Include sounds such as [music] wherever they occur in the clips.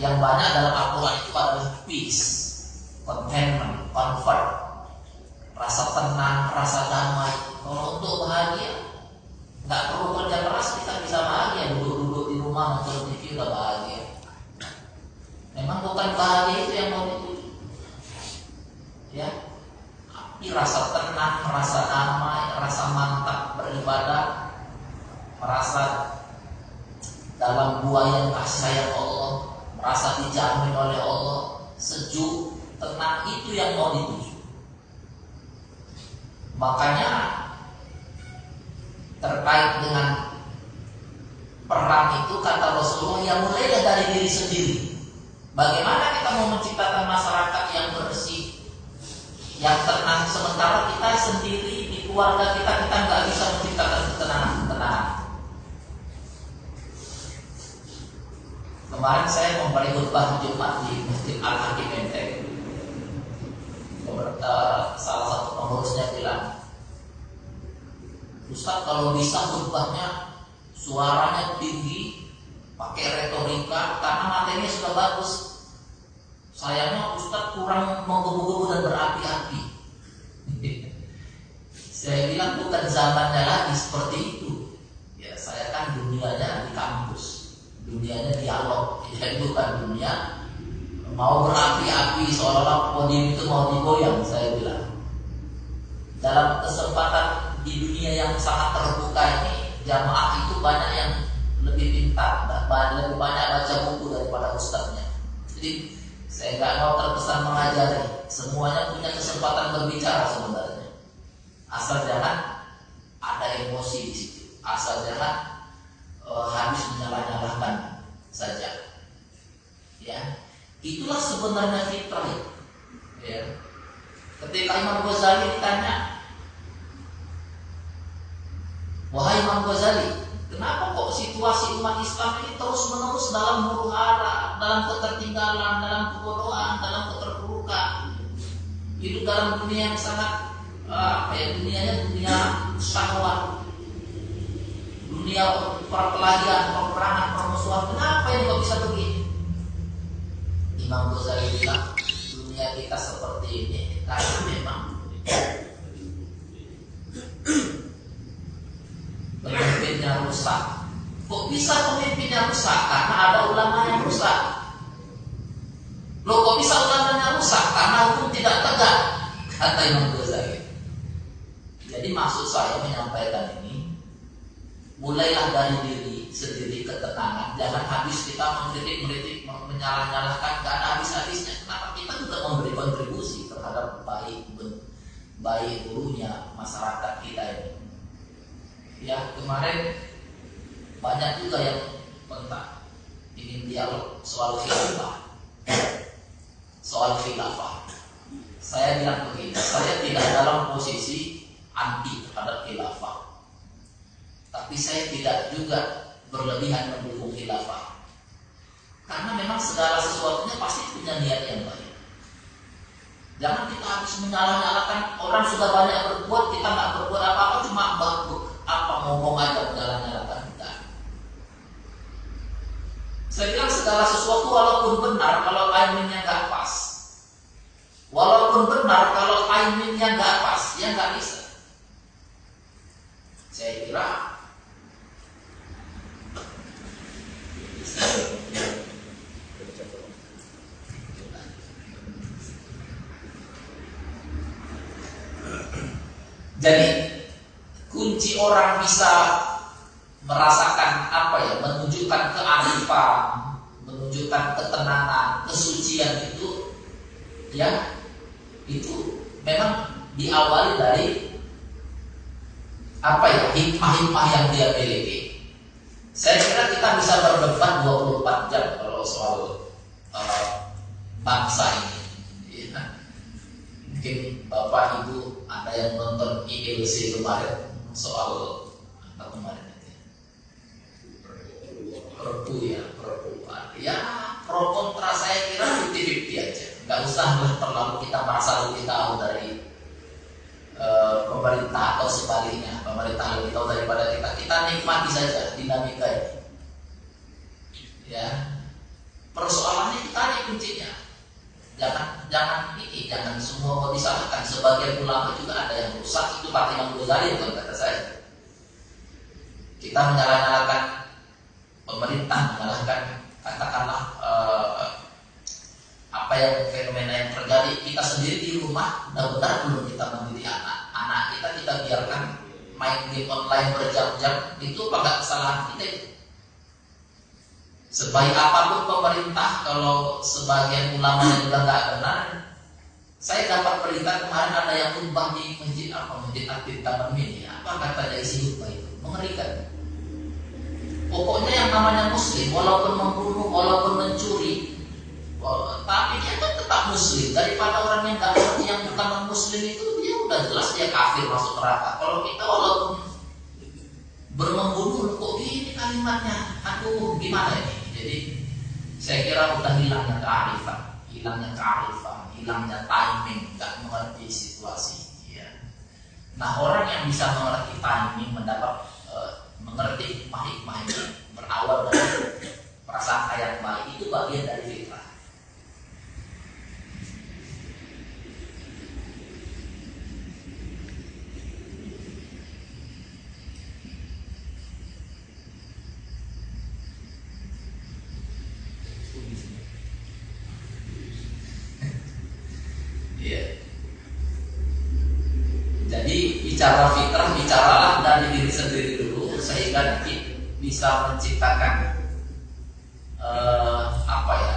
yang banyak dalam Al-Quran itu adalah peace, contentment, comfort, rasa tenang, rasa damai. Kalau untuk bahagia, nggak perlu kerja keras kita bisa bahagia duduk-duduk di rumah nonton TV udah bahagia. Memang bukan bahagia itu yang mau dituju. Ya, tapi rasa tenang, rasa damai, rasa mantap beribadah, merasa dalam buaya kasih sayang Allah merasa dijamin oleh Allah, sejuk, tenang itu yang mau dituju. Makanya terkait dengan perang itu kata Rasulullah yang mulai dari diri sendiri. Bagaimana kita mau menciptakan masyarakat yang bersih, yang tenang, sementara kita sendiri di keluarga kita kita nggak bisa menciptakan ketenangan-ketenangan. Kemarin saya memberi khutbah Jumat di Masjid Al Hakim Menteng. Salah satu pengurusnya bilang, Ustaz kalau bisa khutbahnya suaranya tinggi, pakai retorika, karena materinya sudah bagus. Sayangnya Ustaz kurang menggebu-gebu dan berapi-api. [laughs] saya bilang bukan zamannya lagi seperti itu. Ya saya kan dunianya di kampus dunianya dialog jadi bukan dunia. Mau berapi-api seolah-olah podium itu mau digoyang saya bilang. Dalam kesempatan di dunia yang sangat terbuka ini jamaah itu banyak yang lebih pintar lebih banyak baca buku daripada ustadznya jadi segala sesuatunya pasti punya niat yang baik. Jangan kita harus menyalah-nyalakan orang sudah banyak berbuat, kita nggak berbuat apa-apa, cuma bagus apa ngomong aja menyalah-nyalakan kita. Saya bilang segala sesuatu walaupun benar kalau timingnya nggak pas, walaupun benar kalau timingnya nggak pas, ya nggak bisa. Saya kira Jadi kunci orang bisa merasakan apa ya, menunjukkan kearifan, menunjukkan ketenangan, kesucian itu ya itu memang diawali dari apa ya hikmah-hikmah yang dia miliki. Saya kira kita bisa berdebat 24 jam kalau soal uh, bangsa ini. Ya. Mungkin Bapak Ibu ada yang nonton ILC kemarin? Soal apa kemarin? Itu perpu ya perpu. Ya pro kontra saya kira 50-50 aja. Nggak usah terlalu kita merasa lebih tahu dari uh, pemerintah atau sebaliknya. Pemerintah lebih tahu daripada kita. Kita nikmati saja dinamika ini. Ya. Persoalannya kuncinya. Jangan jangan ini jangan semua mau disalahkan. Sebagian ulama juga ada yang rusak. Itu kata Imam Ghazali bukan kata saya. Kita menyalahkan pemerintah, menyalahkan katakanlah eh, apa yang fenomena yang terjadi. Kita sendiri di rumah benar-benar belum kita mendidik anak. Anak kita kita biarkan main game online berjam-jam. Itu apa kesalahan kita Sebaik apa pun pemerintah kalau sebagian ulama yang sudah nggak benar, saya dapat berita kemarin ada yang khutbah di masjid apa masjid Atin Mini. Apa kata dari si khutbah itu? Mengerikan. Pokoknya yang namanya Muslim, walaupun membunuh, walaupun mencuri, tapi dia kan tetap Muslim. Daripada orang yang nggak yang bukan Muslim itu dia udah jelas dia kafir masuk neraka. Kalau kita walaupun bermembunuh kok gini kalimatnya, aduh gimana ini? Jadi saya kira udah hilangnya kearifan, hilangnya kearifan, hilangnya timing, nggak mengerti situasi. Ya. Nah orang yang bisa mengerti timing, mendapat uh, mengerti hikmah-hikmah ini berawal dari perasaan yang baik itu bagian dari fitrah. Bicara fitrah bicaralah dari diri sendiri dulu sehingga nanti bisa menciptakan uh, apa ya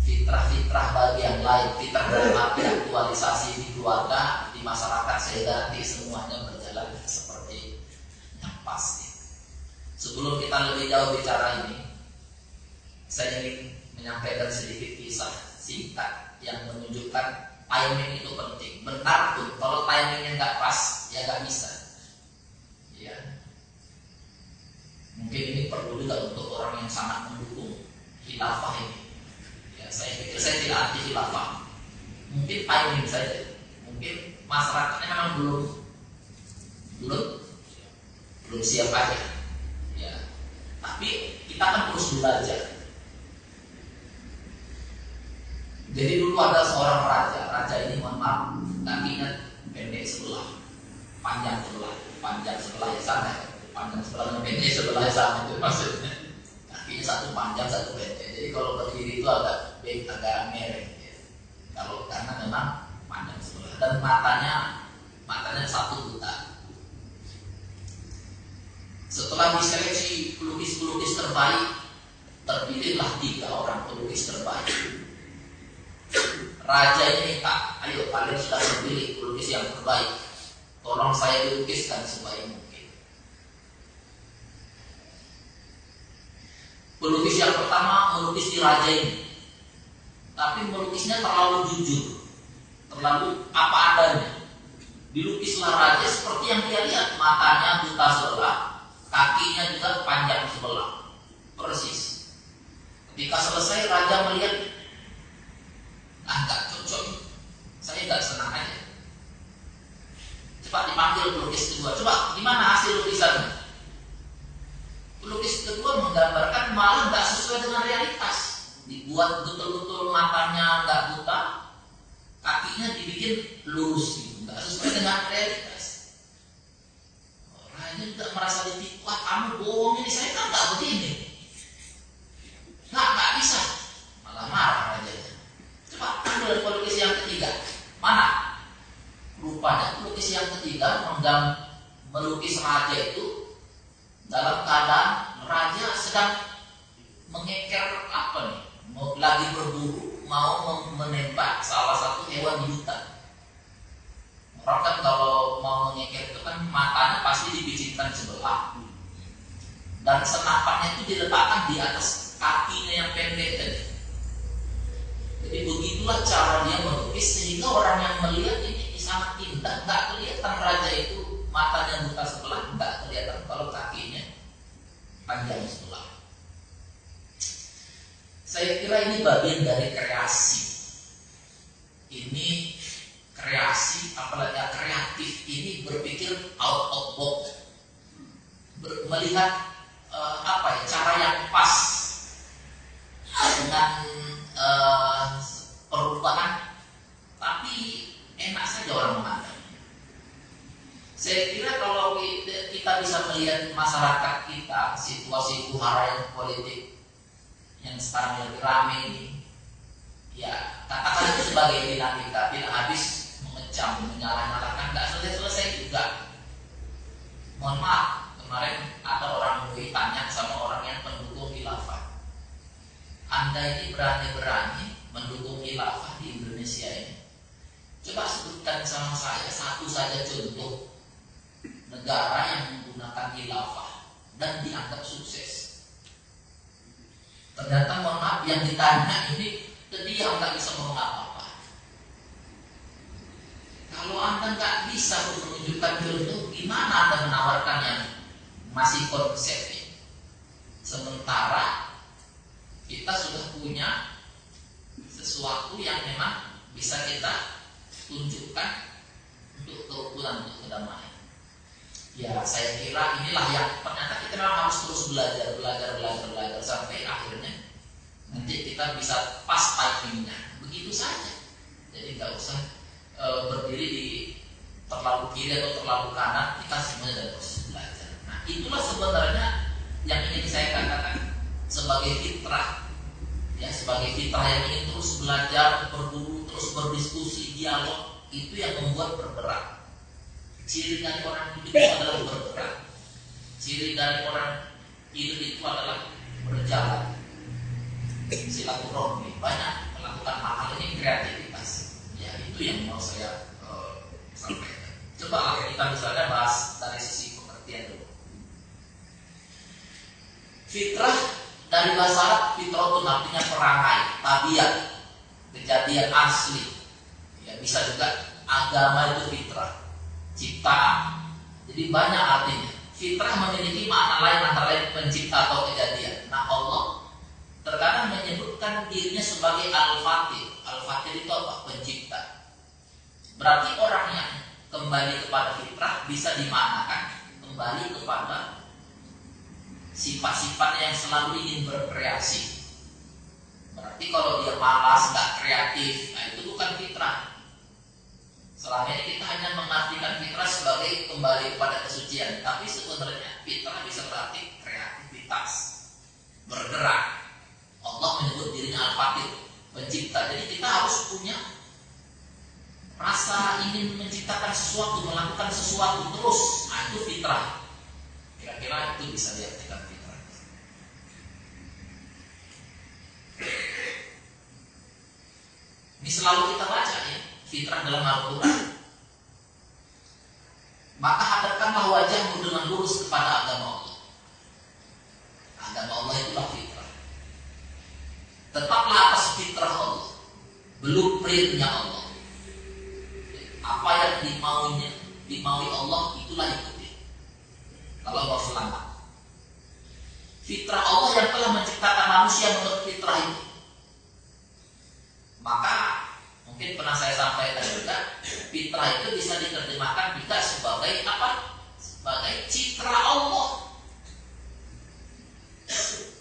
fitrah-fitrah bagi yang lain fitrah dalam arti aktualisasi di keluarga di masyarakat sehingga nanti semuanya berjalan seperti yang pasti sebelum kita lebih jauh bicara ini saya ingin menyampaikan sedikit kisah singkat yang menunjukkan timing itu penting. Benar pun kalau timingnya nggak pas, ya nggak bisa. Ya. Mungkin ini perlu juga untuk orang yang sangat mendukung khilafah ini. Ya, saya pikir saya tidak anti khilafah. Mungkin timing saja. Mungkin masyarakatnya memang belum belum belum siap aja. Ya. Tapi kita kan terus belajar Jadi dulu ada seorang raja, raja ini mohon maaf, kakinya pendek sebelah, panjang sebelah, panjang sebelah ya sama, panjang sebelah pendek sebelah ya sama itu maksudnya. Kakinya satu panjang satu pendek. Jadi kalau berdiri itu agak big, agak merah. Ya. Kalau karena memang panjang sebelah dan matanya matanya satu buta. Setelah diseleksi pelukis-pelukis terbaik, terpilihlah tiga orang pelukis terbaik Raja ini minta, ayo kalian sudah memilih pelukis yang terbaik. Tolong saya dilukiskan sebaik mungkin. Pelukis yang pertama melukis di raja ini. Tapi melukisnya terlalu jujur. Terlalu apa adanya. Dilukislah raja seperti yang dia lihat. Matanya buta sebelah. Kakinya juga panjang sebelah. Persis. Ketika selesai raja melihat ah nggak cocok saya nggak senang aja cepat dipanggil pelukis kedua. Coba gimana hasil lukisannya pelukis kedua menggambarkan malah nggak sesuai dengan realitas. Dibuat betul-betul matanya nggak buta kakinya dibikin lurus gitu. Nggak sesuai dengan realitas Raja juga merasa ditipu ah kamu bohong ini saya kan nggak begini nggak nggak bisa malah marah raja Pak, ambil pelukis yang ketiga. Mana? Rupanya pelukis yang ketiga menggang melukis raja itu dalam keadaan raja sedang mengeker apa nih? Mau lagi berburu, mau menembak salah satu hewan di hutan. Orang kan kalau mau mengeker itu kan matanya pasti dibicikkan sebelah dan senapannya itu diletakkan di atas kakinya yang pendek tadi. Jadi begitulah cara dia melukis sehingga orang yang melihat ini sangat indah, nggak kelihatan raja itu matanya buka sebelah, nggak kelihatan kalau kakinya panjang sebelah. Saya kira ini bagian dari kreasi. Ini kreasi, apalagi ya, kreatif ini berpikir out of box, Ber, melihat uh, apa ya cara yang pas dengan uh, yang sekarang lebih rame ini ya katakan itu sebagai dinamika tidak habis mengecam menyalah-nyalahkan nggak selesai-selesai juga mohon maaf kemarin ada orang MUI tanya sama orang yang pendukung khilafah anda ini berani-berani mendukung khilafah di Indonesia ini coba sebutkan sama saya satu saja contoh negara yang menggunakan khilafah dan dianggap sukses ternyata mohon maaf yang ditanya ini terdiam nggak bisa ngomong apa-apa. Kalau anda nggak bisa menunjukkan contoh, gimana anda menawarkan yang masih konsep ini? Sementara kita sudah punya sesuatu yang memang bisa kita tunjukkan untuk kerukunan untuk kedamaian. Ya, saya kira inilah yang ternyata kita memang harus terus belajar, belajar, belajar, belajar sampai akhirnya nanti kita bisa pas timingnya. Begitu saja. Jadi nggak usah e, berdiri di terlalu kiri atau terlalu kanan. Kita semuanya dalam proses belajar. Nah itulah sebenarnya yang ingin saya katakan. Sebagai fitrah. Ya sebagai fitrah yang ingin terus belajar berburu terus berdiskusi dialog itu yang membuat bergerak ciri dari orang hidup itu adalah bergerak ciri dari orang hidup itu adalah berjalan. Silaturahmi. Banyak melakukan hal-hal ini kreativitas. Ya itu yang mau saya uh, sampaikan. Coba kita misalnya bahas dari sisi pengertian dulu. Fitrah dari bahasa Arab fitrah itu artinya perangai tabiat kejadian asli bisa juga agama itu fitrah ciptaan jadi banyak artinya fitrah memiliki makna lain antara lain pencipta atau kejadian nah Allah terkadang menyebutkan dirinya sebagai Al-Fatih. Al-Fatih itu apa? Pencipta. Berarti orang yang kembali kepada fitrah bisa dimaknakan kembali kepada sifat-sifat yang selalu ingin berkreasi. Berarti kalau dia malas, nggak kreatif, nah itu bukan fitrah. Selama ini kita hanya mengartikan fitrah sebagai kembali kepada kesucian, tapi sebenarnya fitrah bisa berarti kreativitas, bergerak, Allah menyebut dirinya Al-Fatih, pencipta. Jadi kita harus punya rasa ingin menciptakan sesuatu, melakukan sesuatu terus. Nah, itu fitrah. Kira-kira itu bisa diartikan fitrah. Ini selalu kita baca ya, fitrah dalam Al-Quran. Maka hadapkanlah wajahmu dengan lurus kepada agama Allah. Agama Allah itulah fitrah. Tetaplah atas fitrah Allah. belum perintahnya Allah. Apa yang dimauinya, dimaui Allah itulah ikuti. Kalau mau selamat. Fitrah Allah yang telah menciptakan manusia menurut fitrah itu. Maka mungkin pernah saya sampaikan juga, fitrah itu bisa diterjemahkan juga sebagai apa? Sebagai citra Allah.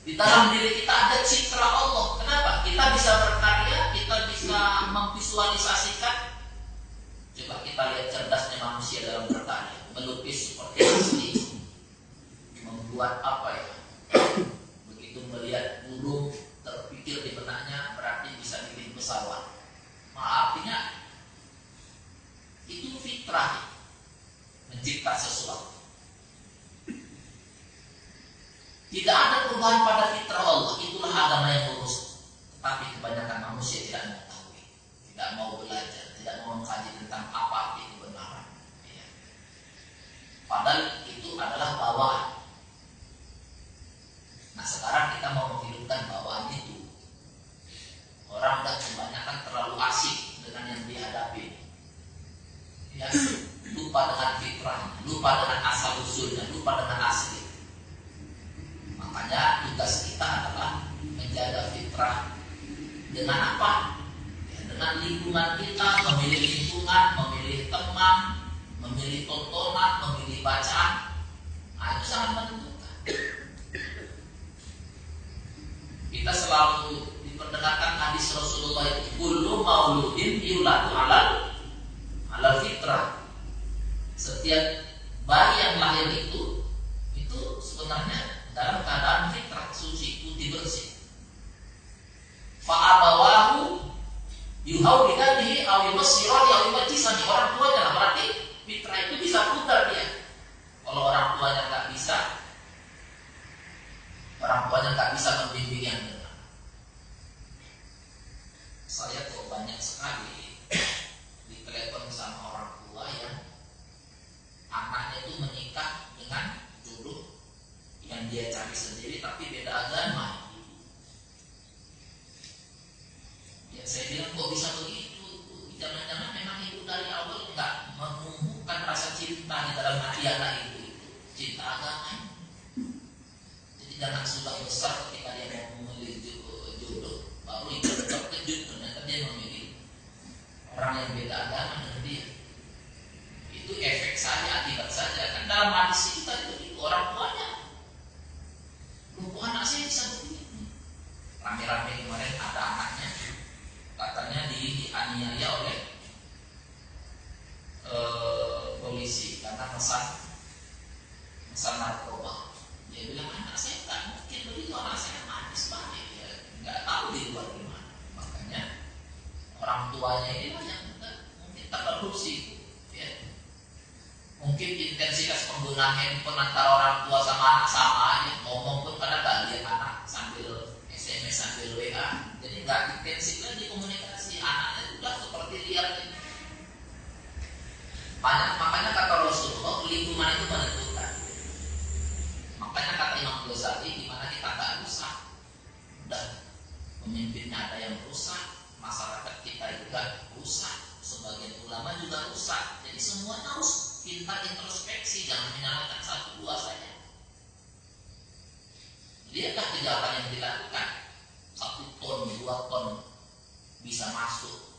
Di dalam diri kita ada citra Allah. Kenapa? Kita bisa berkarya, kita bisa memvisualisasikan. Coba kita lihat cerdasnya manusia dalam berkarya. Melukis seperti asli. Membuat apa ya? Begitu melihat burung terpikir di benaknya berarti bisa bikin pesawat. Artinya itu fitrah mencipta sesuatu. Tidak ada perubahan pada fitrah Allah. Itulah agama yang lurus. tontonan, memilih bacaan, nah, itu sangat menentukan. Kita selalu diperdengarkan hadis Rasulullah itu kullu mauludin yuladu alal alal fitrah. Setiap bayi yang lahir itu itu sebenarnya dalam keadaan fitrah suci, putih bersih. Fa'abawahu yuhawlidanihi aw yumassirani aw yumajjisani orang tuanya lah berarti orang tuanya nggak bisa, orang tuanya nggak bisa membimbing yang. Saya kok banyak sekali ditelepon sama orang tua yang anaknya itu menikah dengan jodoh yang dia cari sendiri tapi beda agama. Ya saya bilang kok bisa begitu? Jangan-jangan memang ibu dari awal nggak menumbuhkan rasa cinta di dalam hati anak itu, cinta agama. Jadi jangan sudah besar ketika dia mau memilih jodoh, baru itu terkejut ternyata dia memilih orang yang beda agama dengan dia. Itu efek saja, akibat saja. Kan dalam hadis itu tadi itu orang tuanya. Lu anak saya bisa begini. Rame-rame kemarin ada anaknya katanya di, dianiaya oleh e, polisi karena pesan pesan narkoba. Dia bilang anak saya tak mungkin begitu anak saya manis banget ya nggak tahu di luar gimana. Makanya orang tuanya ini yang mungkin tak korupsi ya. Mungkin handphone antara orang tua sama anak ya. ngomong pun pada gak lihat anak sambil SMS sambil WA jadi nggak intensif lagi komunikasi anaknya sudah seperti liar ini. Banyak, makanya kata Rasulullah lingkungan itu menentukan. Makanya kata Imam Ghazali di mana kita nggak rusak dan pemimpinnya ada yang rusak, masyarakat kita juga rusak, sebagian ulama juga rusak. Jadi semuanya harus pintar introspeksi, jangan menyalahkan satu dua saja. Lihatlah kejahatan yang dilakukan satu ton, dua ton bisa masuk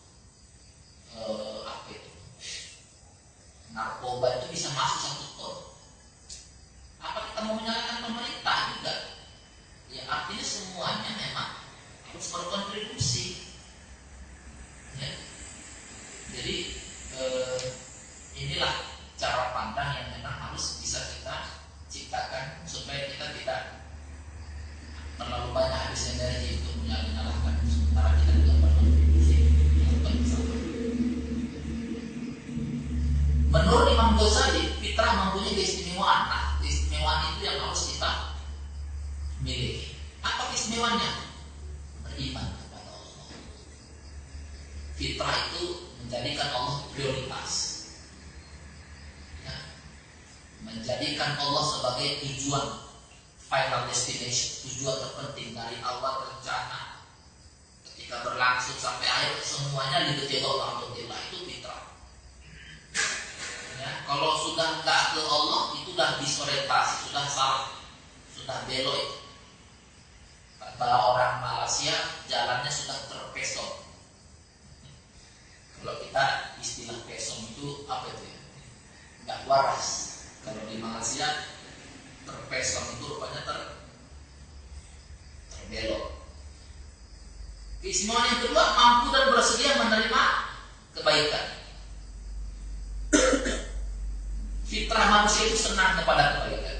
eh, apa itu narkoba itu bisa masuk satu ton. Apa kita mau menyalahkan pemerintah juga? Ya artinya semuanya memang harus berkontribusi. Ya. Jadi eh, inilah cara pandang yang memang harus bisa kita ciptakan supaya kita tidak terlalu banyak habis energi untuk menyalahkan sementara kita untuk bersama. Menurut Imam Ghazali, fitrah mempunyai keistimewaan. Nah, keistimewaan itu yang harus kita miliki. Apa keistimewaannya? Beriman kepada Allah. Fitrah itu menjadikan Allah prioritas. Ya. Menjadikan Allah sebagai tujuan final destination, tujuan terpenting dari awal rencana ketika berlangsung sampai akhir semuanya dikejar Allah untuk itu fitrah. Ya, kalau sudah nggak ke Allah itu sudah disorientasi, sudah salah, sudah belok. Kata orang Malaysia jalannya sudah terpesong. Kalau kita istilah pesong itu apa itu ya? Nggak waras. Kalau di Malaysia terpesong itu rupanya ter terbelok. Keistimewaan yang kedua mampu dan bersedia menerima kebaikan. Fitrah manusia itu senang kepada kebaikan.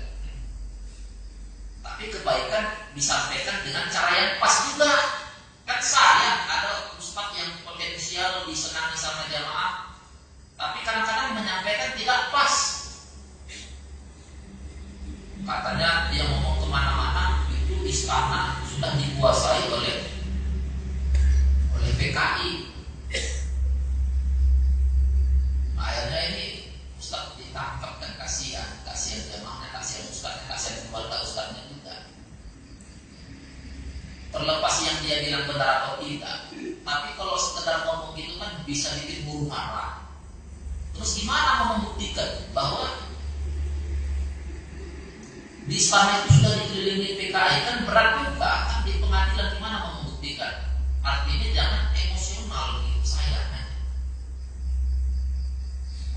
Tapi kebaikan disampaikan dengan cara yang pas juga. Kan saya ada ustadz yang potensial disenangi sama jamaah, tapi kadang-kadang menyampaikan tidak pas katanya dia ngomong ke mana-mana itu istana sudah dikuasai oleh oleh PKI akhirnya ini Ditangkap dan kasihan kasihan jamaahnya kasihan Ustaznya kasihan keluarga Ustaznya juga. Terlepas yang dia bilang benar atau tidak tapi kalau sekedar ngomong gitu kan bisa bikin buruh marah. Terus gimana mau membuktikan bahwa di istana itu sudah dikelilingi PKI kan berat juga kan di pengadilan gimana mau membuktikan? Artinya jangan emosional gitu. Saya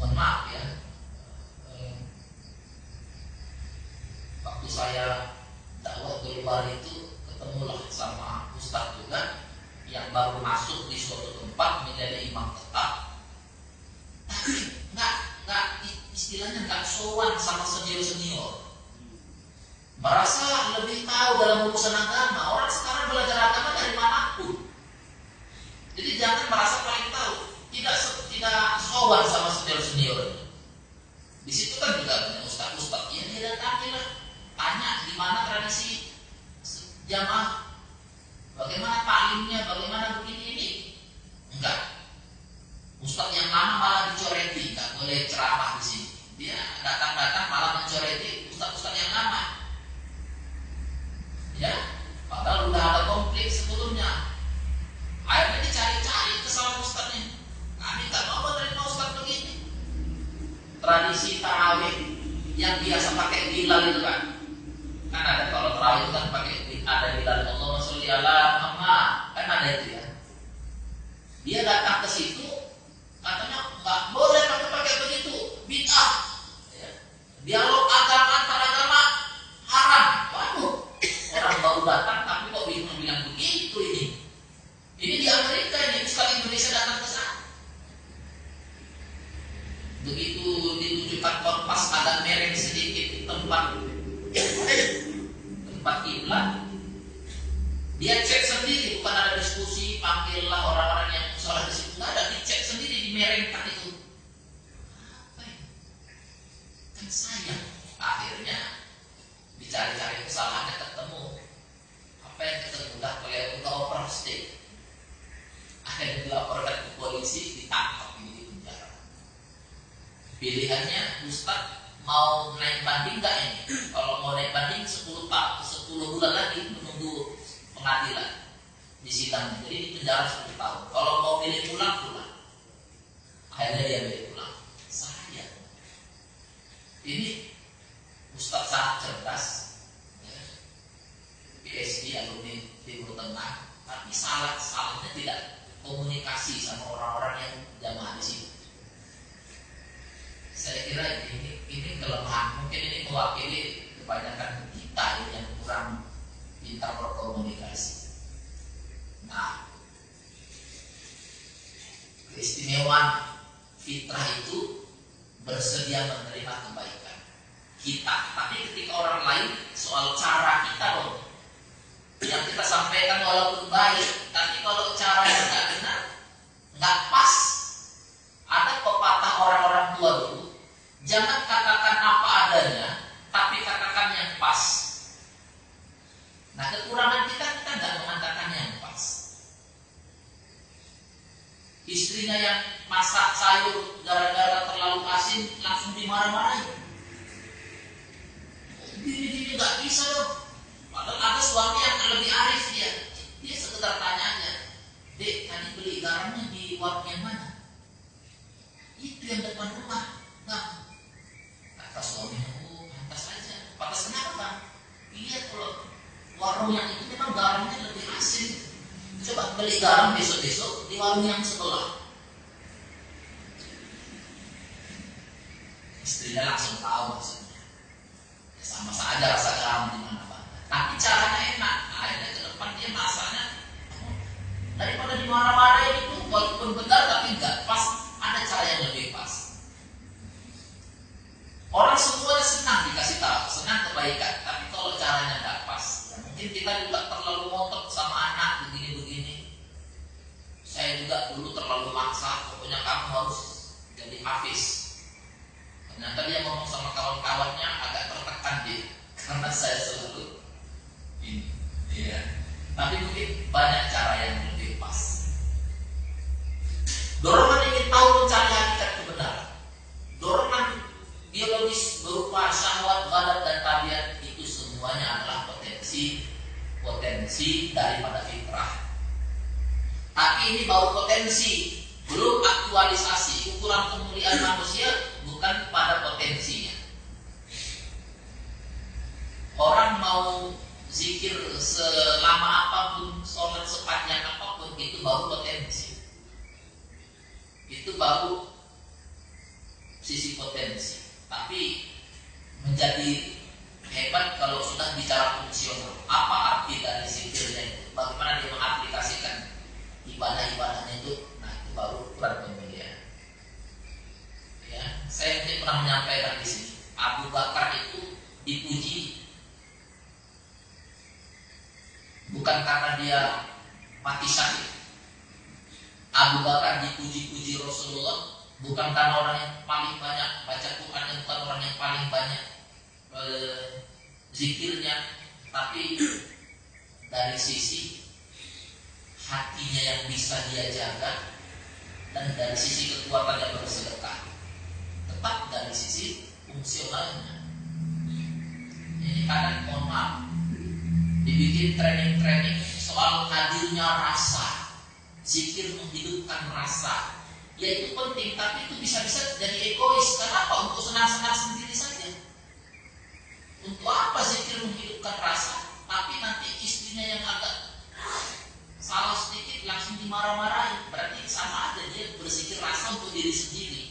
mohon maaf ya saya dakwah keluar itu ketemulah sama Ustaz juga yang baru masuk di suatu tempat menjadi imam tetap. Tapi nggak nggak istilahnya nggak sowan sama senior senior merasa lebih tahu dalam urusan agama orang sekarang belajar agama dari mana pun. Jadi jangan merasa paling tahu tidak tidak sowan sama senior senior di situ kan juga punya ustaz ustaz iya, yang tidak tampil lah Tanya di mana tradisi jamaah, bagaimana taklimnya, bagaimana begini ini. Enggak. Ustadz yang lama malah dicoreti, nggak boleh ceramah di sini. Dia datang-datang malah mencoreti ustadz-ustadz yang lama. Ya, padahal udah ada konflik sebelumnya. Akhirnya dicari-cari kesalahan ustadznya. Kami nah, nggak mau terima ustadz begini. Tradisi tarawih yang biasa pakai gila itu kan kan ada kalau terawih kan pakai ada bilal Allah sholli ala Muhammad kan ada itu ya. Dia datang ke situ katanya nggak boleh pakai pakai begitu bid'ah. Ya. dialog agama antar agama haram waduh orang baru datang tapi kok bingung bilang begitu ini ini di Amerika ini sekali Indonesia datang ke sana begitu ditunjukkan kompas ada merek sedikit di tempat tempat kiblat dia cek sendiri bukan ada diskusi panggillah orang-orang yang sholat di situ nggak ada dicek sendiri di merengkan itu apa ya? kan sayang akhirnya dicari-cari kesalahannya ketemu apa yang ketemu udah kayak udah overstay akhirnya dilaporkan ke polisi ditangkap pilihannya Ustaz mau naik banding nggak ini? Kalau mau naik banding 10 pak 10 bulan lagi menunggu pengadilan di sidang. Jadi di penjara 10 tahun. Kalau mau pilih pulang pulang. Akhirnya dia pilih pulang. Saya ini Ustaz sangat cerdas. Ya. PhD alumni Timur Tengah, tapi salah salahnya tidak komunikasi sama orang-orang yang jamaah di sini saya kira ini ini kelemahan mungkin ini mewakili kebanyakan kita yang kurang pintar berkomunikasi. Nah, keistimewaan fitrah itu bersedia menerima kebaikan kita. Tapi ketika orang lain soal cara kita loh yang kita sampaikan walaupun baik, tapi kalau cara yang nggak benar, nggak pas, ada pepatah orang-orang tua dulu Jangan katakan apa adanya, tapi katakan yang pas. Nah kekurangan kita kita nggak mengatakan yang pas. Istrinya yang masak sayur gara-gara terlalu asin langsung dimarah-marahin. Diri-diri nggak bisa dong. Padahal ada suami yang lebih arif dia. Dia sekedar tanya aja, Dek, tadi beli garamnya di warung yang mana? Itu yang depan rumah. Nah, kata suaminya pantas kenapa lihat kalau warung yang itu memang garamnya lebih asin. Coba beli garam besok-besok di warung yang sebelah. Istrinya langsung tahu maksudnya. Ya, sama saja rasa garam di mana pak? Tapi caranya enak. Akhirnya ke depan dia masaknya. Daripada dimarah-marahin itu walaupun benar tapi enggak pas. Ada cara yang lebih pas Orang semuanya senang dikasih tahu, senang kebaikan. Tapi kalau caranya tidak pas, ya mungkin kita juga terlalu ngotot sama anak begini-begini. Saya juga dulu terlalu maksa, pokoknya kamu harus jadi hafiz. Ternyata dia ngomong sama kawan-kawannya agak tertekan dia, [laughs] karena saya selalu ini. Ya. Tapi mungkin banyak cara yang lebih pas. Dorongan ingin tahu mencari hakikat kebenaran. Dorongan biologis berupa syahwat, badat dan tabiat itu semuanya adalah potensi potensi daripada fitrah. Tapi ini baru potensi, belum aktualisasi. Ukuran kemuliaan manusia bukan pada potensinya. Orang mau zikir selama apa pun, sholat sepanjang apa pun, itu baru potensi. Itu baru sisi potensi. Tapi menjadi hebat kalau sudah bicara fungsional. Apa arti dari zikirnya itu? Bagaimana dia mengaplikasikan ibadah-ibadahnya itu? Nah itu baru ukuran kemuliaan. Ya, saya pernah menyampaikan di sini. Abu Bakar itu dipuji bukan karena dia mati syahid. Abu Bakar dipuji-puji Rasulullah bukan karena orang yang paling banyak baca Quran bukan orang yang paling banyak e, zikirnya tapi dari sisi hatinya yang bisa dia jaga dan dari sisi kekuatan yang bersedekah tetap dari sisi fungsionalnya. Ini kadang mohon maaf dibikin training-training soal hadirnya rasa zikir menghidupkan rasa Ya itu penting, tapi itu bisa-bisa jadi egois. Kenapa? Untuk senang-senang sendiri saja. Untuk apa zikir menghidupkan rasa? Tapi nanti istrinya yang agak salah sedikit langsung dimarah-marahin. Berarti sama aja dia berzikir rasa untuk diri sendiri.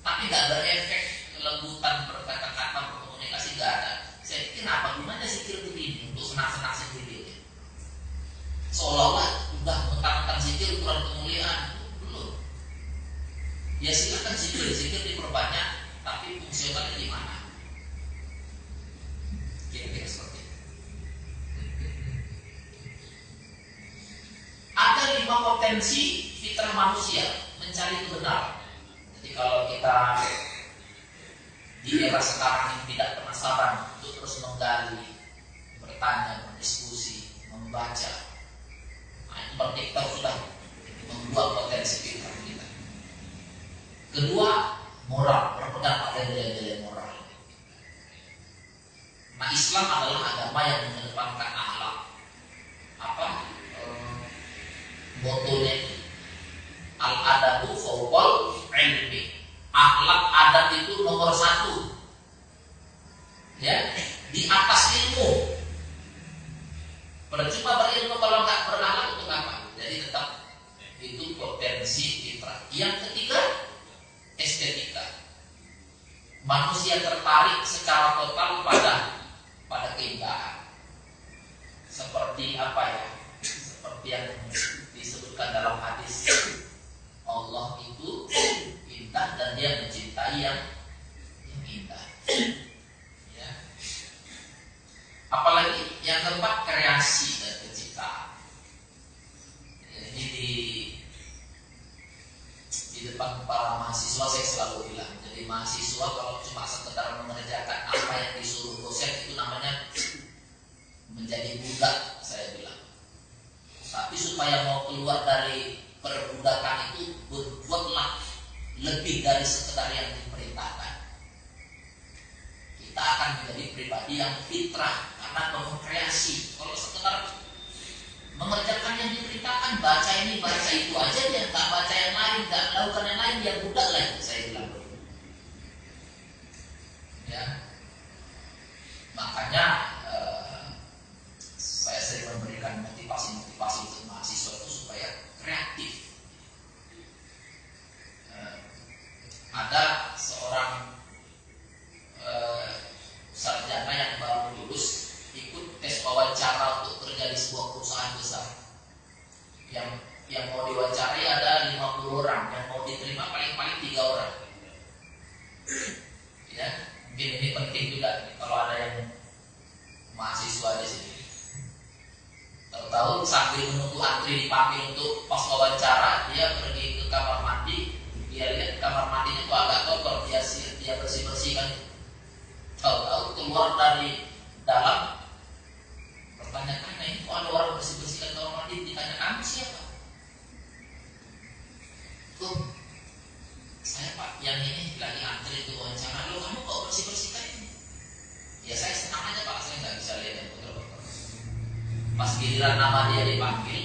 Tapi nggak berefek kelembutan berkata-kata berkomunikasi nggak ada. Saya pikir apa gimana zikir begini untuk senang-senang sendiri? Seolah-olah udah mentang-mentang zikir ukuran kemuliaan Ya silakan zikir, zikir diperbanyak, tapi fungsionalnya di mana? Kira-kira seperti itu. Ada lima potensi fitrah manusia mencari kebenaran. Jadi kalau kita di era sekarang ini tidak pernah sabar untuk terus menggali, bertanya, berdiskusi, membaca. Nah, itu kita sudah membuat potensi fitrah. Kedua, moral, berpegang pada nilai-nilai moral. Nah, Islam adalah agama yang mengedepankan akhlak. Apa? Eh, motonya Al-adabu fawqal ilmi. Akhlak adat itu nomor satu. Ya, di atas ilmu. Percuma berilmu kalau nggak berakhlak untuk apa? Jadi tetap itu potensi fitrah. Yang ketiga, estetika. Manusia tertarik secara total pada pada keindahan. Seperti apa ya? Seperti yang disebutkan dalam hadis Allah itu indah dan dia mencintai yang, yang indah. Ya. Apalagi yang keempat kreasi dan penciptaan. Ini di depan para mahasiswa saya selalu bilang jadi mahasiswa kalau cuma sekedar mengerjakan apa yang disuruh dosen itu namanya menjadi budak saya bilang. Tapi supaya mau keluar dari perbudakan itu berbuatlah lebih dari sekedar yang diperintahkan. Kita akan menjadi pribadi yang fitrah karena penuh kalau sekedar mengerjakan yang diperintahkan baca ini baca itu aja dia nggak baca yang lain nggak lakukan yang lain dia budak lagi saya bilang. Ya. Makanya eh, saya sering memberikan motivasi-motivasi untuk mahasiswa itu supaya kreatif. Eh, ada seorang eh, sarjana yang baru lulus ikut tes wawancara untuk kerja di sebuah perusahaan besar. Yang yang mau diwawancarai ada 50 orang. Yang mau diterima paling-paling tiga orang. Ya mungkin ini penting juga. Kalau ada yang mahasiswa di sini. Tahu-tahu sambil menunggu antri dipanggil untuk pas wawancara dia pergi ke kamar mandi. Dia lihat kamar mandinya itu agak kotor. Dia dia bersih bersihkan tahu-tahu keluar dari dalam. Pertanyakan ini kok ada orang bersih-bersihkan kamar mandi? Ditanya kamu siapa? Tuh, saya pak yang ini lagi antri untuk wawancara lo kamu kok bersih-bersihkan ini? Ya saya senang aja pak, saya nggak bisa lihat yang betul-betul. Pas giliran nama dia dipanggil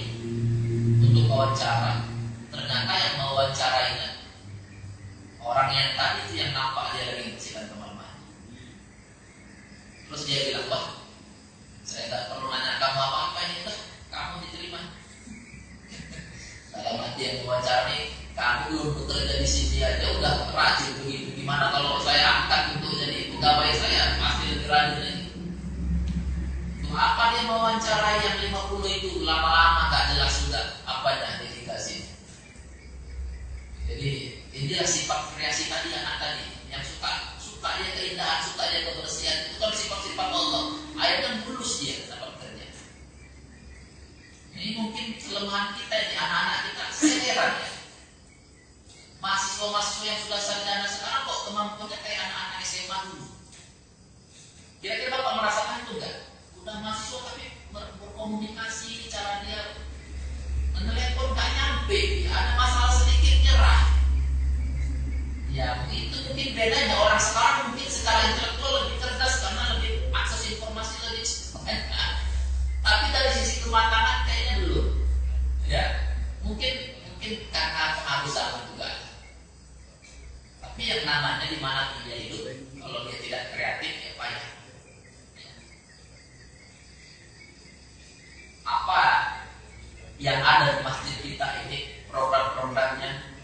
untuk wawancara, ternyata yang mau wawancarainya orang yang tadi itu yang nampak dia lagi bersihkan kamar mandi. Terus dia bilang, wah saya tidak perlu nanya kamu apa-apa ini kamu diterima. [laughs] Dalam hati yang wawancara nih, kamu belum bekerja di sini aja udah rajin begitu. Gimana kalau saya angkat untuk jadi pegawai saya pasti lebih rajin ini. Tuh apa dia mewawancarai yang 50 itu lama-lama gak jelas sudah apanya dikasih. Jadi inilah sifat kreasi tadi anak tadi yang suka suka dia keindahan, suka dia kebersihan itu kan sifat-sifat Allah air kan mulus dia. Ini mungkin kelemahan kita di anak-anak kita. Saya ya. Mahasiswa-mahasiswa yang sudah sarjana sekarang kok kemampuannya kayak anak-anak SMA dulu. Kira-kira Bapak merasakan itu enggak? Udah mahasiswa tapi ber berkomunikasi cara dia menelepon gak nyampe, ada masalah sedikit nyerah. Ya, itu mungkin bedanya orang sekarang mungkin secara intelektual lebih cerdas karena lebih akses informasi lebih cepat. Tapi dari sisi kematangan kayaknya belum. Ya, mungkin mungkin karena pengaruh zaman juga. di mana dia hidup. Kalau dia tidak kreatif ya payah. Apa yang ada di masjid kita ini program-programnya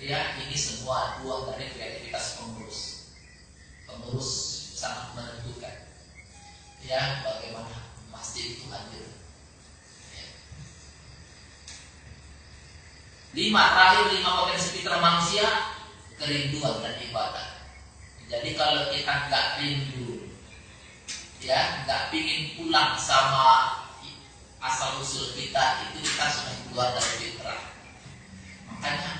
ya ini semua buah dari kreativitas pengurus pengurus sangat menentukan ya bagaimana masjid itu hadir Lima terakhir lima potensi fitrah manusia kerinduan dan ibadah. Jadi kalau kita nggak rindu, ya nggak pingin pulang sama asal usul kita itu kita sudah keluar dari fitrah. Makanya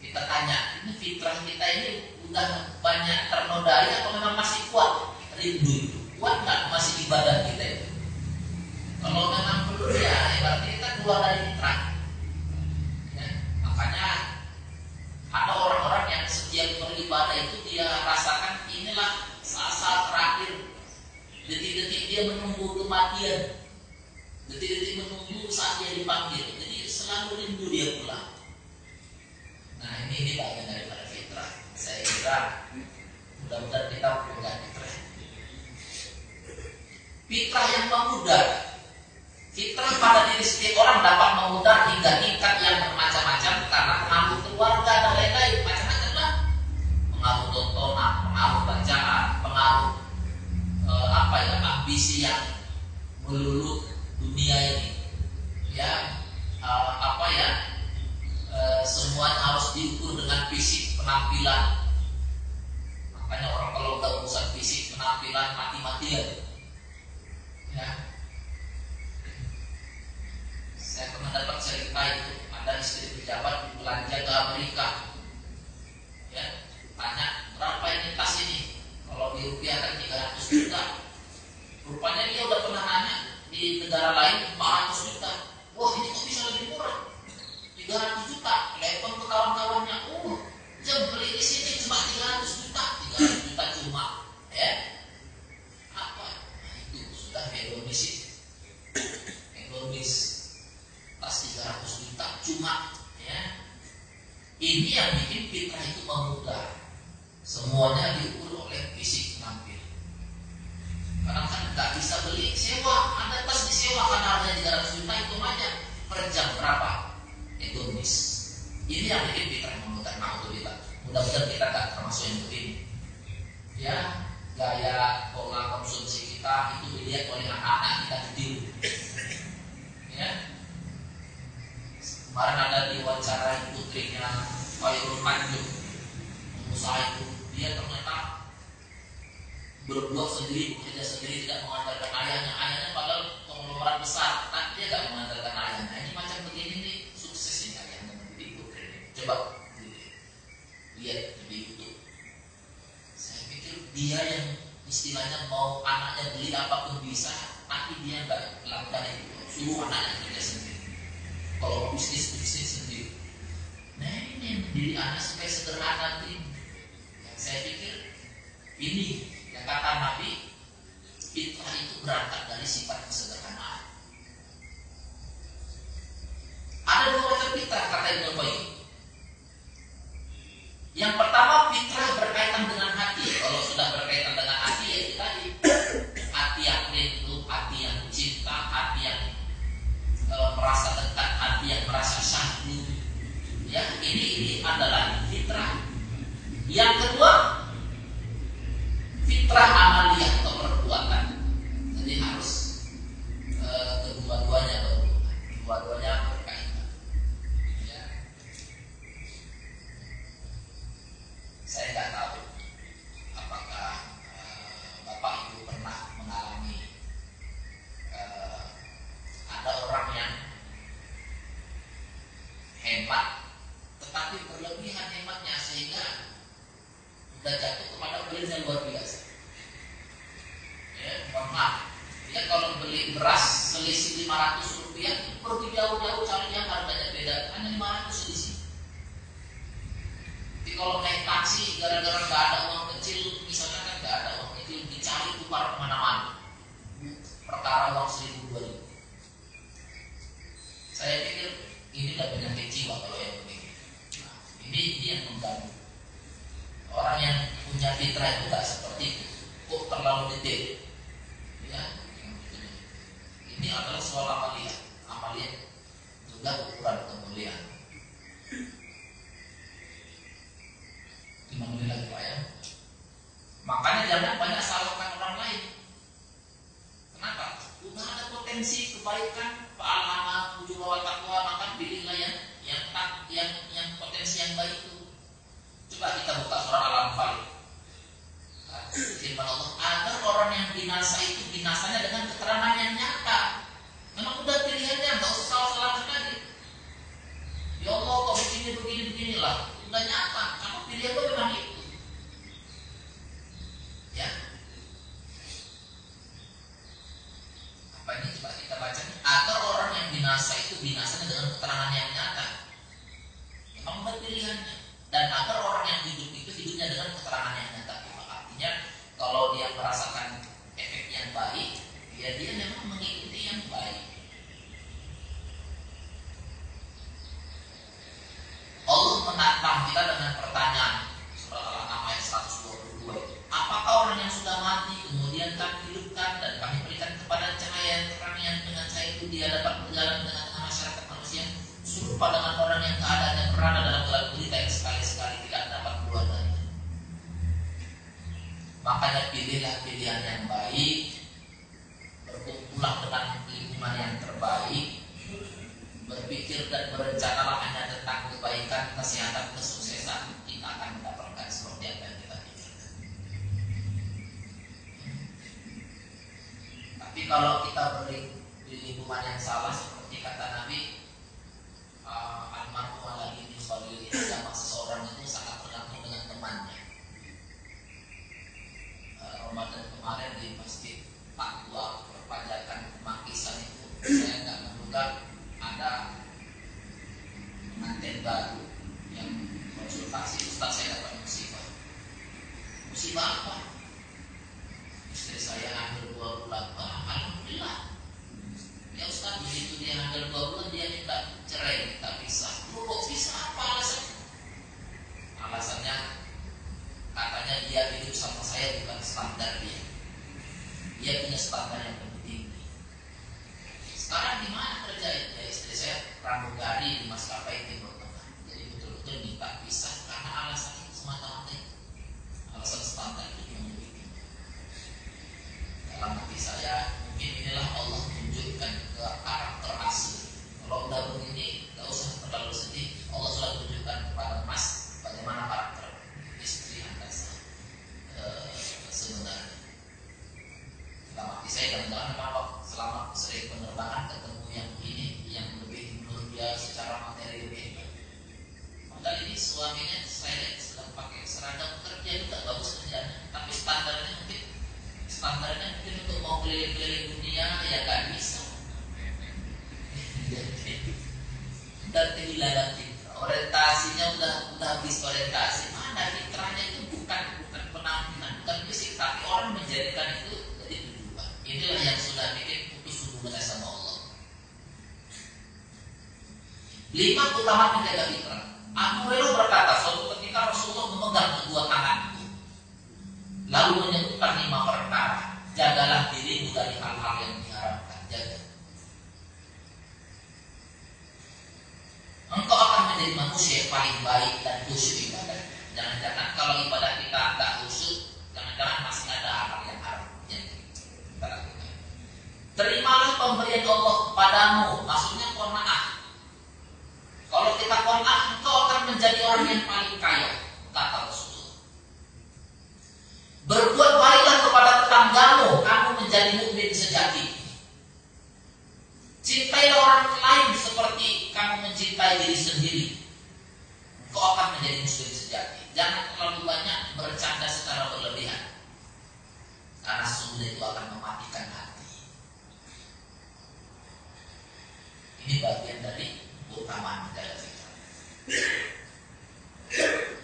kita tanya, ini fitrah kita ini udah banyak ternodai atau memang masih kuat rindu? Kuat nggak masih ibadah kita itu? Kalau memang perlu ya, berarti kita keluar dari berapa itu ini yang bikin fitrah memudah nah kita mudah-mudahan kita nggak termasuk yang begini. Ya gaya pola konsumsi kita itu dilihat oleh anak-anak kita ditiru ya. Kemarin ada diwawancara putrinya Khairul Manjung Pengusaha itu Dia ternyata Berbuat sendiri, bekerja sendiri Tidak mengantarkan ayahnya. Ayahnya padahal konglomerat besar. Tapi dia tidak mengantarkan ayahnya Ini macam begini nih Sukses ayahnya mendidik putri Coba Lihat di YouTube. Saya pikir dia yang istilahnya mau anaknya beli apa pun bisa Tapi dia nggak lakukan itu. Suruh anaknya kerja sendiri. Kalau bisnis bisnis sendiri. Nah ini menjadi anak supaya sederhana ini. Yang saya pikir ini yang kata Nabi fitrah itu berangkat dari sifat kesederhanaan. Ada dua macam fitrah kata Ibnu Qayyim. Yang pertama fitrah berkaitan dengan hati. Kalau sudah berkaitan dengan hati ya itu tadi hati yang rindu, hati yang cinta, hati yang e, merasa dekat hati yang merasa syahdu ya ini ini adalah fitrah yang kedua fitrah amaliyah atau perbuatan jadi harus e, kedua-duanya kedua-duanya berkaitan ya. saya nggak tahu apakah e, bapak ibu pernah mengalami ada orang yang hemat tetapi berlebihan hematnya sehingga sudah jatuh kepada beli yang luar biasa. Ya maaf. Ya kalau beli beras selisih 500 rupiah pergi jauh-jauh cari yang harganya beda. Hanya 500 selisih. Tapi kalau naik taksi gara-gara nggak ada uang kecil misalnya kan nggak ada uang kecil dicari tukar ke mana-mana. Perkara uang seribu dua ribu. Saya pikir ini tidak penyakit jiwa kalau yang begini. Nah, ini, ini yang mengganggu. Orang yang punya fitrah itu tak seperti itu. Kok terlalu detail? Ya. Ini adalah soal amalia. Amalia juga ukuran kemuliaan. Di mana lagi Pak ya? Makanya jangan banyak salahkan orang lain. Kenapa? Udah ada potensi kebaikan, pahala, ujung takwa, maka pilihlah yang yang tak yang yang potensi yang baik Coba kita buka surah Al-Anfal. Firman Allah, agar orang yang binasa itu binasanya dengan keterangan yang nyata. Memang udah pilihannya, nggak usah salah-salah lagi. Ya Allah, kok begini, begini, beginilah. sudah nyata, kamu pilihan lo memang itu. Ya, apa ini coba kita baca agar orang yang binasa itu binasanya dengan keterangan yang nyata memang pilihannya. Dan agar orang yang hidup itu hidupnya dengan keterangan yang nyata. Artinya kalau dia merasakan efek yang baik, ya dia memang mengikuti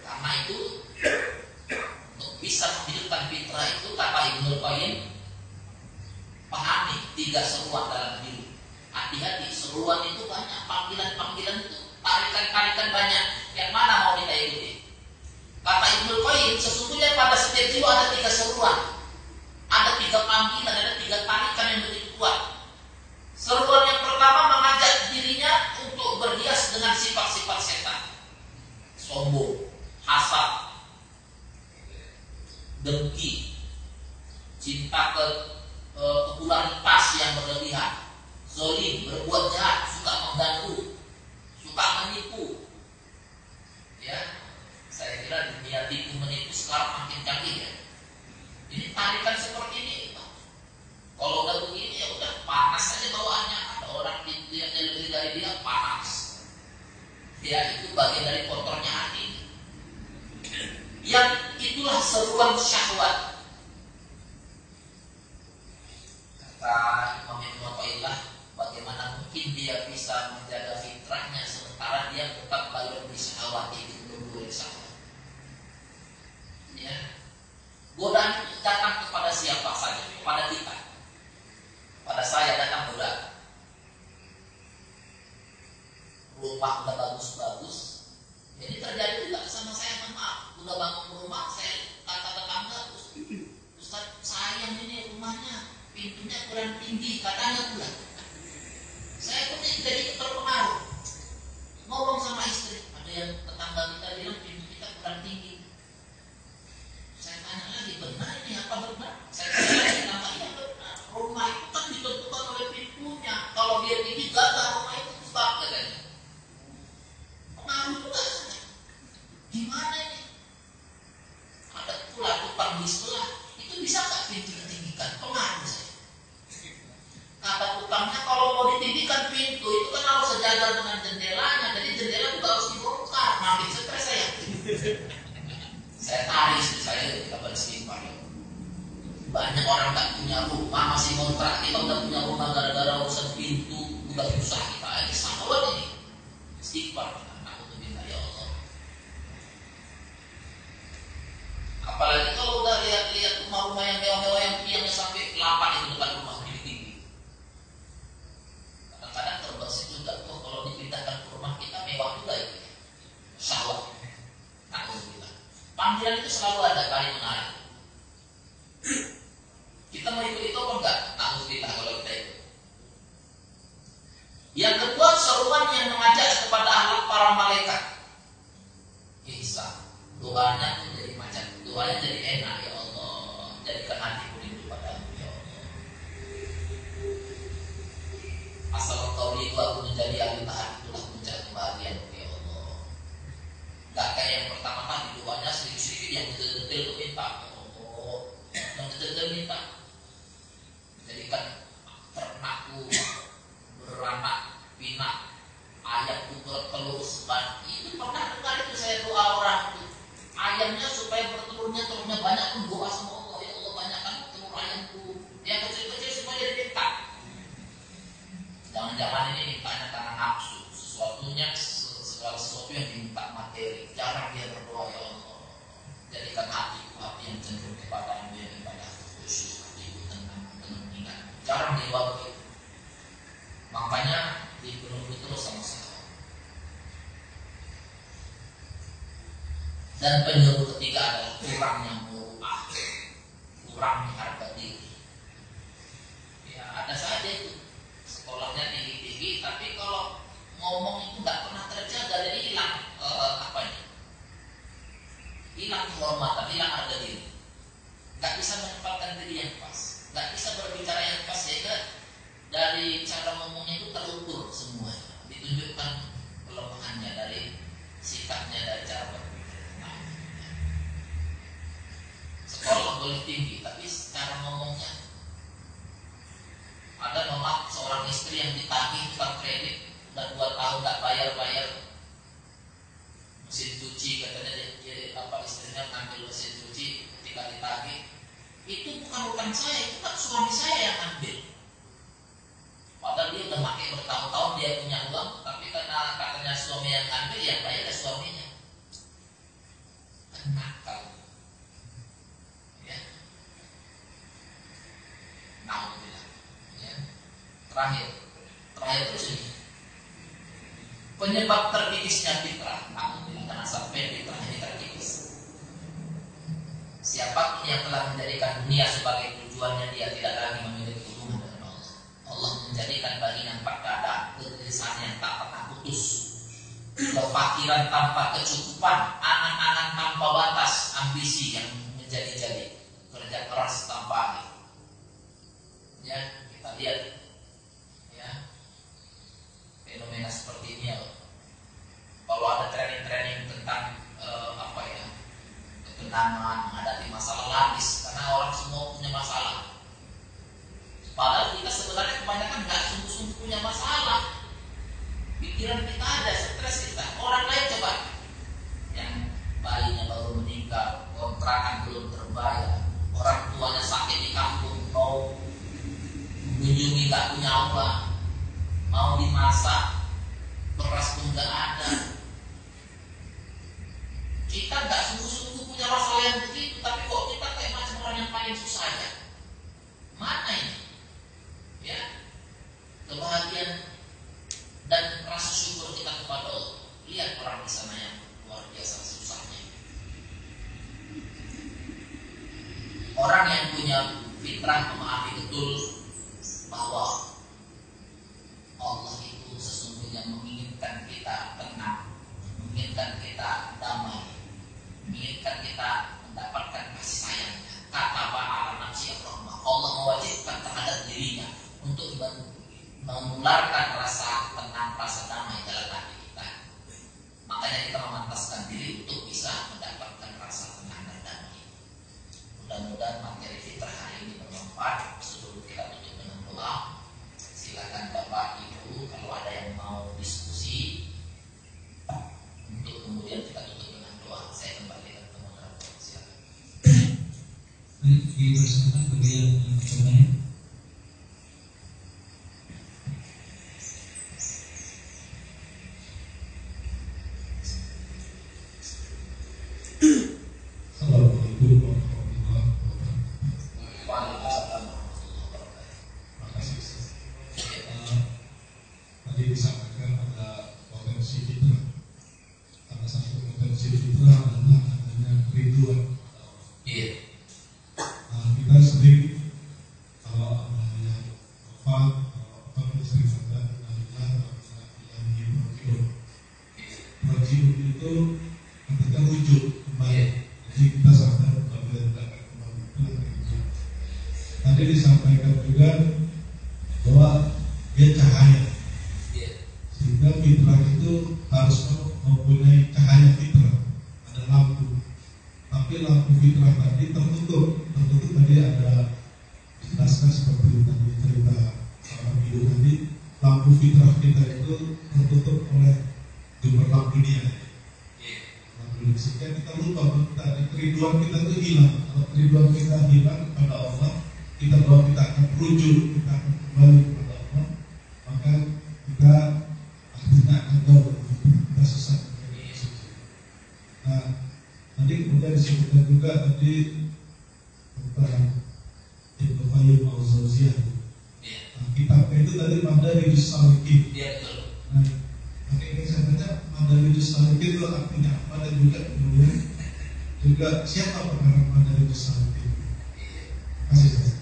Karena itu untuk bisa menghidupkan fitrah itu kata Ibnu Qayyim pahami tiga seruan dalam hidup. Hati-hati, seruan itu banyak, panggilan-panggilan itu tarikan-tarikan banyak. Yang mana mau kita ikuti? Kata Ibnu Qayyim, sesungguhnya pada setiap jiwa ada tiga seruan ada tiga panggilan, ada tiga tarikan yang begitu kuat. Seruan yang pertama mengajak dirinya untuk berhias dengan sifat-sifat sombong, hasad, dengki, cinta ke, ke pas yang berlebihan, zolim, berbuat jahat, suka mengganggu, suka menipu. Ya, saya kira dunia tipu menipu sekarang makin canggih ya. Ini tarikan seperti ini. Kalau udah begini ya udah panas aja bawaannya. Ada orang yang lebih dari dia panas ya itu bagian dari kotornya hati. Yang itulah seruan syahwat. Kata Imam Ibn Waqailah bagaimana mungkin dia bisa menjaga fitrahnya sementara dia tetap balon di syahwat itu belum syahwat ya. Godaan datang kepada siapa saja? Kepada kita. Kepada saya datang godaan rumah udah bagus-bagus. Jadi terjadi juga sama saya mohon maaf. Udah bangun rumah saya kata tetangga Ustaz sayang ini rumahnya pintunya kurang tinggi katanya pula saya pun jadi terpengaruh. Ngomong sama istri. banyak pun buat penyebab terkikisnya fitrah. Karena sampai fitrah ini terkikis. Siapa pun yang telah menjadikan dunia sebagai tujuannya dia tidak lagi memiliki hubungan dengan Allah. Allah menjadikan bagi yang keadaan kegelisahan yang tak pernah putus. Kepakiran tanpa kecukupan anak-anak tanpa batas ambisi yang menjadi-jadi kerja keras tanpa akhir. Ya kita lihat. Ya fenomena seperti ini kalau ada training-training tentang uh, apa ya ketenangan, menghadapi masalah lagis, karena orang semua punya masalah. Padahal kita sebenarnya kebanyakan nggak sungguh-sungguh punya masalah. Pikiran kita ada, stres kita. Orang lain coba yang bayinya baru meninggal, kontrakan belum terbayar, orang tuanya sakit di kampung, mau mengunjungi nggak punya apa, mau dimasak, beras pun nggak ada. Kita nggak sungguh-sungguh punya masalah yang begitu, tapi kok kita kayak macam orang yang paling susah aja. Mana ini? Ya, kebahagiaan dan rasa syukur kita kepada Allah. Lihat orang di sana yang luar biasa susahnya. Orang yang punya fitrah memahami betul bahwa Allah itu sesungguhnya menginginkan kita tenang, menginginkan kita damai, menginginkan kita mendapatkan kasih sayangnya. Kata ala nafsi rahmah. Allah mewajibkan terhadap dirinya untuk menularkan rasa tenang, rasa damai dalam hati kita. Makanya kita memantaskan diri untuk bisa mendapatkan disebutkan juga tadi tentang Ibnu Qayyim al-Zawziyah. Iya. Nah, kitabnya itu tadi Madarijus Salikin. Iya betul. Nah, ini saya baca Madarijus Salikin itu artinya apa dan juga kemudian juga siapa pengarang Madarijus Salikin. Kasih saya.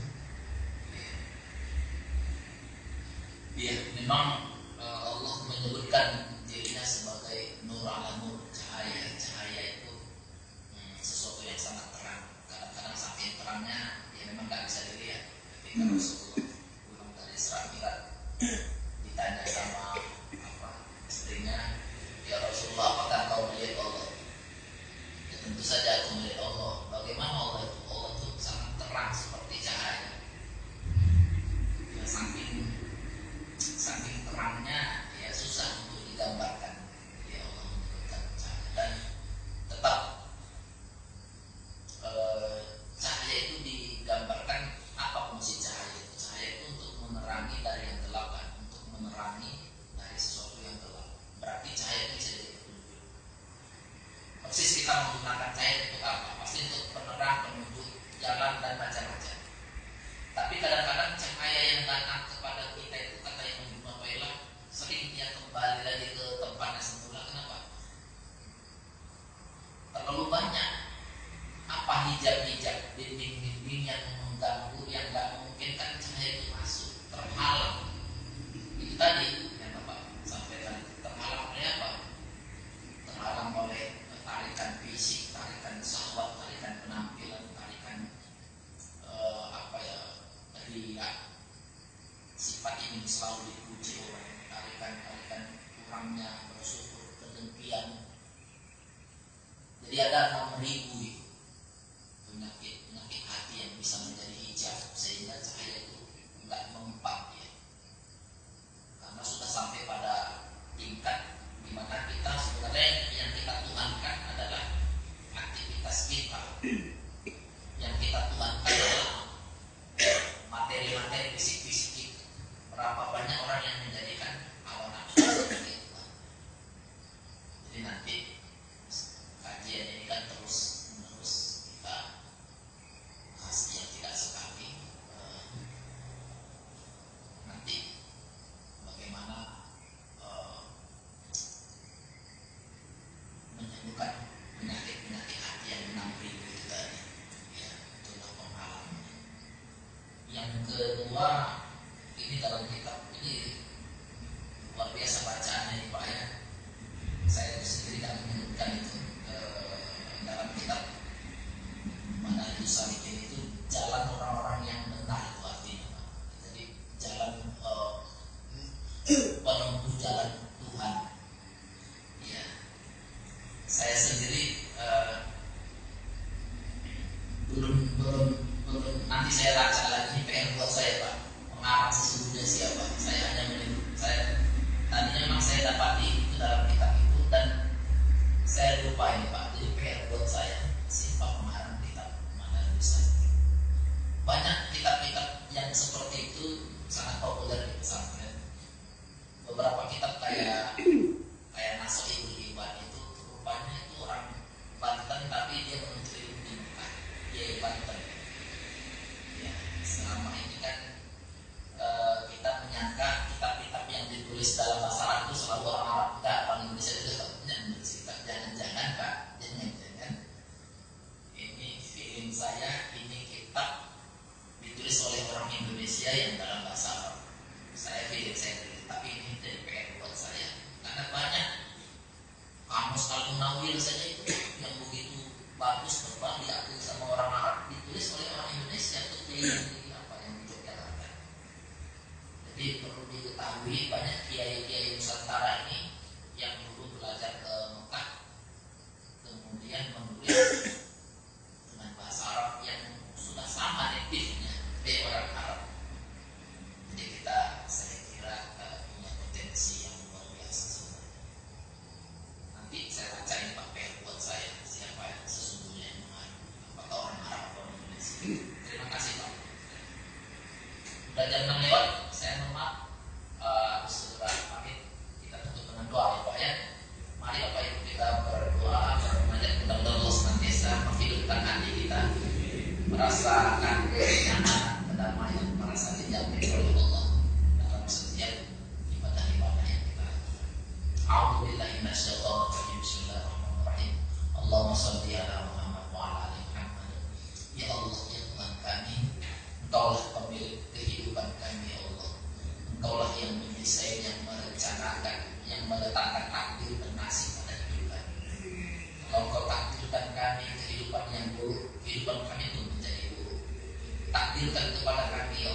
Iya, memang and. Engkaulah pemilik kehidupan kami ya Allah. Engkaulah yang mendesain, yang merencanakan Yang meletakkan takdir dan nasib pada kehidupan. Kalau engkau takdirkan kami kehidupan yang buruk Kehidupan kami itu menjadi buruk. Takdirkan kepada kami ya